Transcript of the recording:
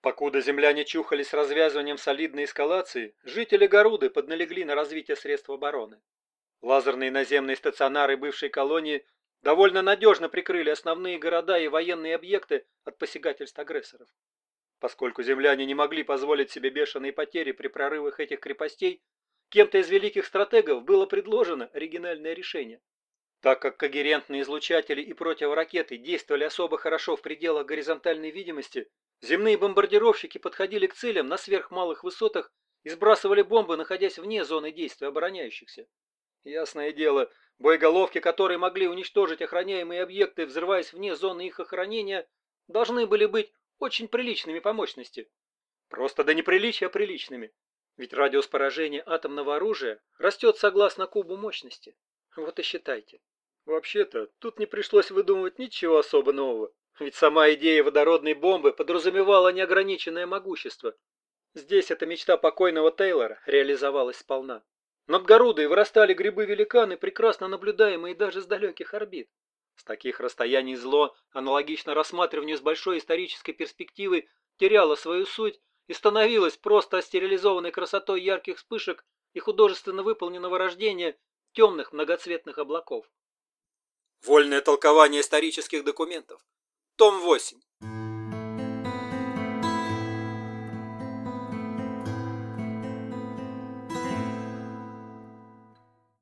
Покуда земляне чухались с развязыванием солидной эскалации, жители Горуды подналегли на развитие средств обороны. Лазерные наземные стационары бывшей колонии довольно надежно прикрыли основные города и военные объекты от посягательств агрессоров. Поскольку земляне не могли позволить себе бешеные потери при прорывах этих крепостей, кем-то из великих стратегов было предложено оригинальное решение. Так как когерентные излучатели и противоракеты действовали особо хорошо в пределах горизонтальной видимости, земные бомбардировщики подходили к целям на сверхмалых высотах и сбрасывали бомбы, находясь вне зоны действия обороняющихся. Ясное дело, боеголовки, которые могли уничтожить охраняемые объекты, взрываясь вне зоны их охранения, должны были быть очень приличными по мощности. Просто до неприличия приличными. Ведь радиус поражения атомного оружия растет согласно кубу мощности. Вот и считайте. Вообще-то, тут не пришлось выдумывать ничего особо нового. Ведь сама идея водородной бомбы подразумевала неограниченное могущество. Здесь эта мечта покойного Тейлора реализовалась сполна. Над Горудой вырастали грибы-великаны, прекрасно наблюдаемые даже с далеких орбит. С таких расстояний зло, аналогично рассматриванию с большой исторической перспективы, теряло свою суть и становилось просто стерилизованной красотой ярких вспышек и художественно выполненного рождения темных многоцветных облаков. Вольное толкование исторических документов. Том 8.